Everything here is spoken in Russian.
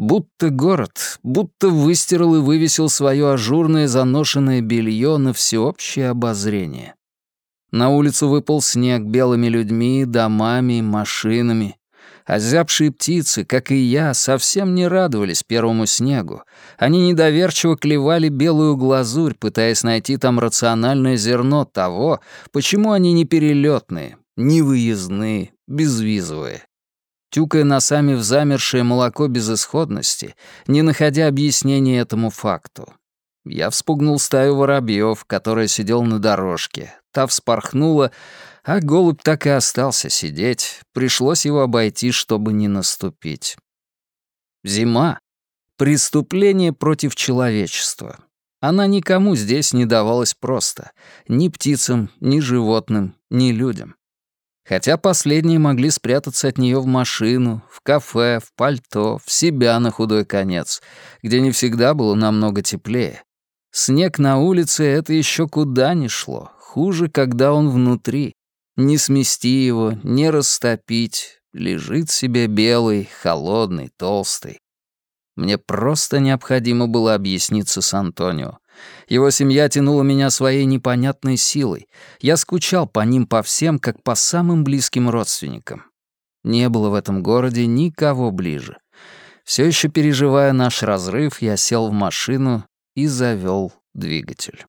Будто город, будто выстирал и вывесил свое ажурное заношенное белье на всеобщее обозрение. На улицу выпал снег белыми людьми, домами, машинами. Озябшие птицы, как и я, совсем не радовались первому снегу. Они недоверчиво клевали белую глазурь, пытаясь найти там рациональное зерно того, почему они не перелетные, не выездные, безвизовые. Тюкая носами в замершее молоко безысходности, не находя объяснения этому факту. Я вспугнул стаю воробьев, которая сидел на дорожке. Та вспорхнула, а голубь так и остался сидеть, пришлось его обойти, чтобы не наступить. Зима — преступление против человечества. Она никому здесь не давалась просто. Ни птицам, ни животным, ни людям. Хотя последние могли спрятаться от нее в машину, в кафе, в пальто, в себя на худой конец, где не всегда было намного теплее. Снег на улице — это еще куда ни шло. Хуже, когда он внутри. Не смести его, не растопить. Лежит себе белый, холодный, толстый. Мне просто необходимо было объясниться с Антонио. Его семья тянула меня своей непонятной силой. Я скучал по ним по всем, как по самым близким родственникам. Не было в этом городе никого ближе. Все еще переживая наш разрыв, я сел в машину и завел двигатель.